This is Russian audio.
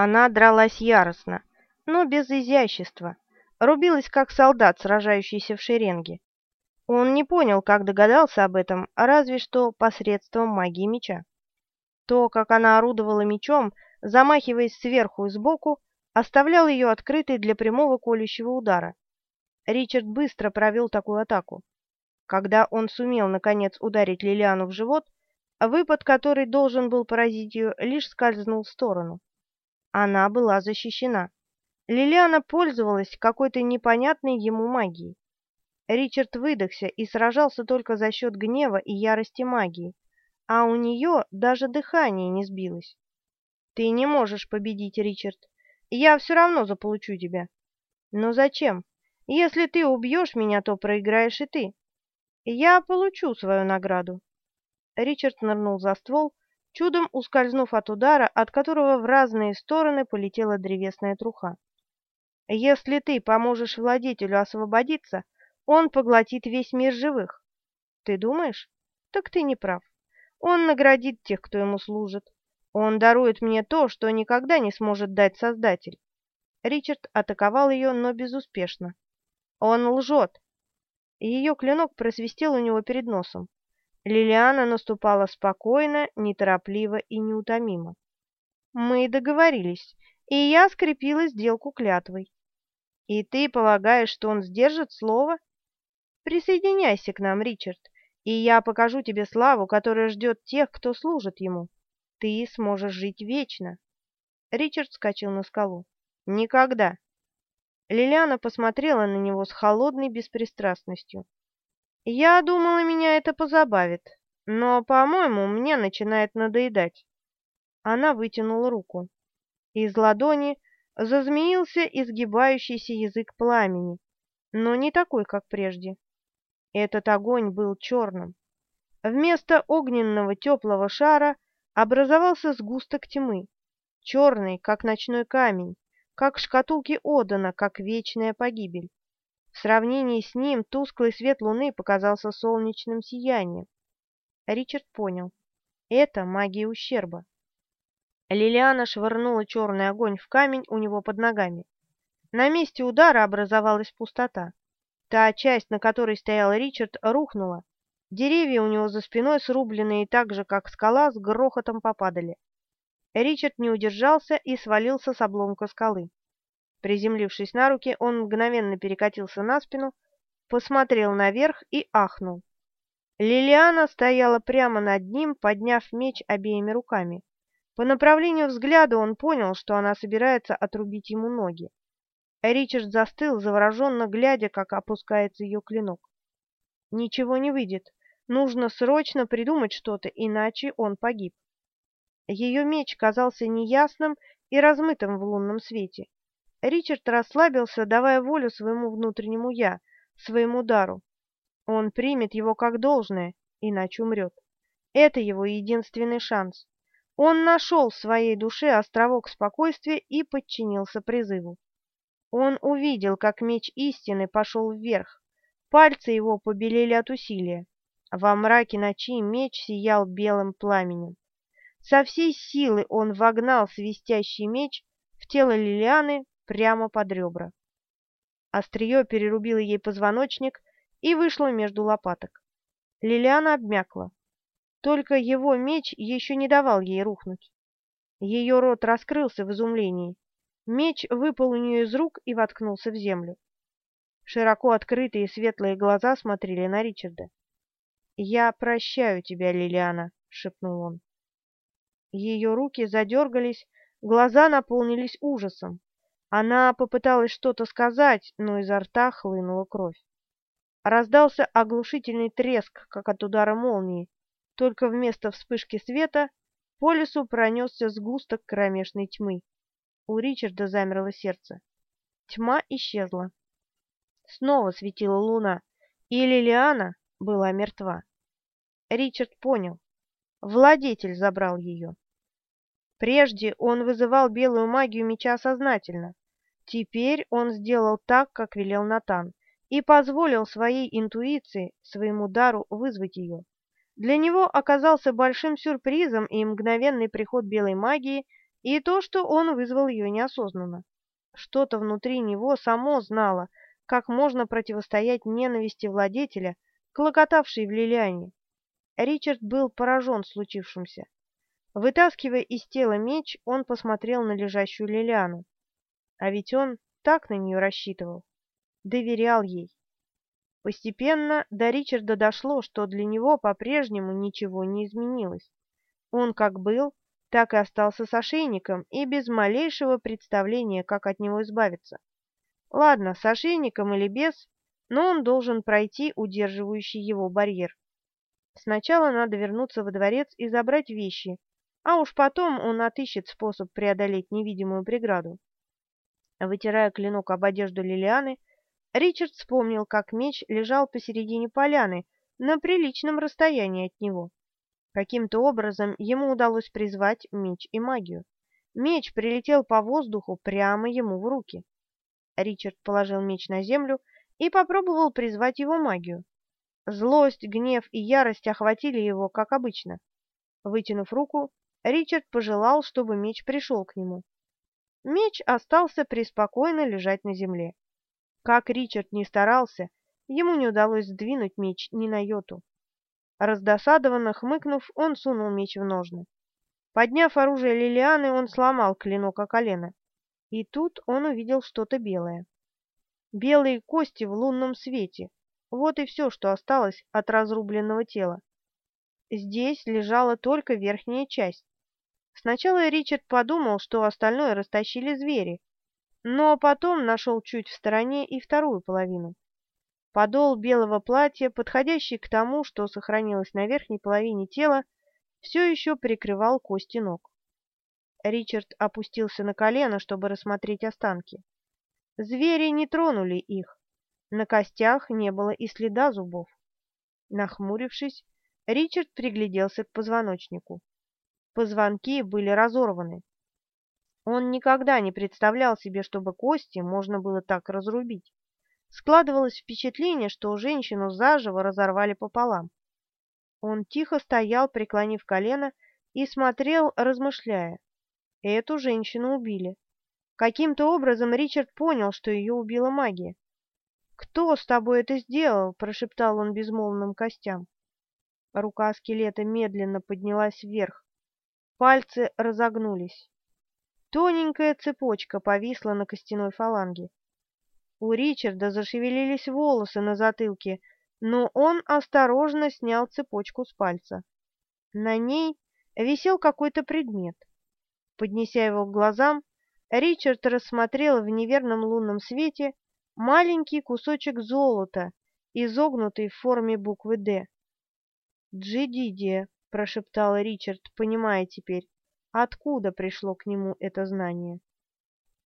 Она дралась яростно, но без изящества, рубилась как солдат, сражающийся в шеренге. Он не понял, как догадался об этом, разве что посредством магии меча. То, как она орудовала мечом, замахиваясь сверху и сбоку, оставлял ее открытой для прямого колющего удара. Ричард быстро провел такую атаку. Когда он сумел, наконец, ударить Лилиану в живот, выпад, который должен был поразить ее, лишь скользнул в сторону. Она была защищена. Лилиана пользовалась какой-то непонятной ему магией. Ричард выдохся и сражался только за счет гнева и ярости магии, а у нее даже дыхание не сбилось. «Ты не можешь победить, Ричард. Я все равно заполучу тебя». «Но зачем? Если ты убьешь меня, то проиграешь и ты. Я получу свою награду». Ричард нырнул за ствол, чудом ускользнув от удара, от которого в разные стороны полетела древесная труха. «Если ты поможешь владетелю освободиться, он поглотит весь мир живых. Ты думаешь? Так ты не прав. Он наградит тех, кто ему служит. Он дарует мне то, что никогда не сможет дать Создатель. Ричард атаковал ее, но безуспешно. Он лжет. Ее клинок просвистел у него перед носом. Лилиана наступала спокойно, неторопливо и неутомимо. Мы договорились, и я скрепила сделку клятвой. И ты полагаешь, что он сдержит слово? Присоединяйся к нам, Ричард, и я покажу тебе славу, которая ждет тех, кто служит ему. Ты сможешь жить вечно. Ричард скачал на скалу. Никогда. Лилиана посмотрела на него с холодной беспристрастностью. Я думала, меня это позабавит, но, по-моему, мне начинает надоедать. Она вытянула руку. Из ладони зазмеился изгибающийся язык пламени, но не такой, как прежде. Этот огонь был черным. Вместо огненного теплого шара образовался сгусток тьмы, черный, как ночной камень, как шкатулки Одана, как вечная погибель. В сравнении с ним тусклый свет луны показался солнечным сиянием. Ричард понял. Это магия ущерба. Лилиана швырнула черный огонь в камень у него под ногами. На месте удара образовалась пустота. Та часть, на которой стоял Ричард, рухнула. Деревья у него за спиной, срубленные так же, как скала, с грохотом попадали. Ричард не удержался и свалился с обломка скалы. Приземлившись на руки, он мгновенно перекатился на спину, посмотрел наверх и ахнул. Лилиана стояла прямо над ним, подняв меч обеими руками. По направлению взгляда он понял, что она собирается отрубить ему ноги. Ричард застыл, завороженно глядя, как опускается ее клинок. Ничего не выйдет. Нужно срочно придумать что-то, иначе он погиб. Ее меч казался неясным и размытым в лунном свете. Ричард расслабился, давая волю своему внутреннему «я», своему дару. Он примет его как должное, иначе умрет. Это его единственный шанс. Он нашел в своей душе островок спокойствия и подчинился призыву. Он увидел, как меч истины пошел вверх. Пальцы его побелели от усилия. Во мраке ночи меч сиял белым пламенем. Со всей силы он вогнал свистящий меч в тело Лилианы прямо под ребра. Острие перерубило ей позвоночник и вышло между лопаток. Лилиана обмякла. Только его меч еще не давал ей рухнуть. Ее рот раскрылся в изумлении. Меч выпал у нее из рук и воткнулся в землю. Широко открытые светлые глаза смотрели на Ричарда. «Я прощаю тебя, Лилиана», — шепнул он. Ее руки задергались, глаза наполнились ужасом. Она попыталась что-то сказать, но изо рта хлынула кровь. Раздался оглушительный треск, как от удара молнии, только вместо вспышки света по лесу пронесся сгусток кромешной тьмы. У Ричарда замерло сердце. Тьма исчезла. Снова светила луна, и Лилиана была мертва. Ричард понял. Владетель забрал ее. Прежде он вызывал белую магию меча сознательно. Теперь он сделал так, как велел Натан, и позволил своей интуиции, своему дару вызвать ее. Для него оказался большим сюрпризом и мгновенный приход белой магии, и то, что он вызвал ее неосознанно. Что-то внутри него само знало, как можно противостоять ненависти владетеля, клокотавшей в Лилиане. Ричард был поражен случившимся. Вытаскивая из тела меч, он посмотрел на лежащую Лилиану. А ведь он так на нее рассчитывал, доверял ей. Постепенно до Ричарда дошло, что для него по-прежнему ничего не изменилось. Он как был, так и остался с ошейником и без малейшего представления, как от него избавиться. Ладно, с ошейником или без, но он должен пройти удерживающий его барьер. Сначала надо вернуться во дворец и забрать вещи, а уж потом он отыщет способ преодолеть невидимую преграду. Вытирая клинок об одежду Лилианы, Ричард вспомнил, как меч лежал посередине поляны, на приличном расстоянии от него. Каким-то образом ему удалось призвать меч и магию. Меч прилетел по воздуху прямо ему в руки. Ричард положил меч на землю и попробовал призвать его магию. Злость, гнев и ярость охватили его, как обычно. Вытянув руку, Ричард пожелал, чтобы меч пришел к нему. Меч остался преспокойно лежать на земле. Как Ричард не старался, ему не удалось сдвинуть меч ни на йоту. Раздосадованно хмыкнув, он сунул меч в ножны. Подняв оружие Лилианы, он сломал клинок о колено. И тут он увидел что-то белое. Белые кости в лунном свете. Вот и все, что осталось от разрубленного тела. Здесь лежала только верхняя часть. Сначала Ричард подумал, что остальное растащили звери, но потом нашел чуть в стороне и вторую половину. Подол белого платья, подходящий к тому, что сохранилось на верхней половине тела, все еще прикрывал кости ног. Ричард опустился на колено, чтобы рассмотреть останки. Звери не тронули их. На костях не было и следа зубов. Нахмурившись, Ричард пригляделся к позвоночнику. Позвонки были разорваны. Он никогда не представлял себе, чтобы кости можно было так разрубить. Складывалось впечатление, что женщину заживо разорвали пополам. Он тихо стоял, преклонив колено, и смотрел, размышляя. Эту женщину убили. Каким-то образом Ричард понял, что ее убила магия. «Кто с тобой это сделал?» – прошептал он безмолвным костям. Рука скелета медленно поднялась вверх. Пальцы разогнулись. Тоненькая цепочка повисла на костяной фаланге. У Ричарда зашевелились волосы на затылке, но он осторожно снял цепочку с пальца. На ней висел какой-то предмет. Поднеся его к глазам, Ричард рассмотрел в неверном лунном свете маленький кусочек золота, изогнутый в форме буквы «Д». «Джидидия», — прошептал Ричард, понимая теперь, откуда пришло к нему это знание.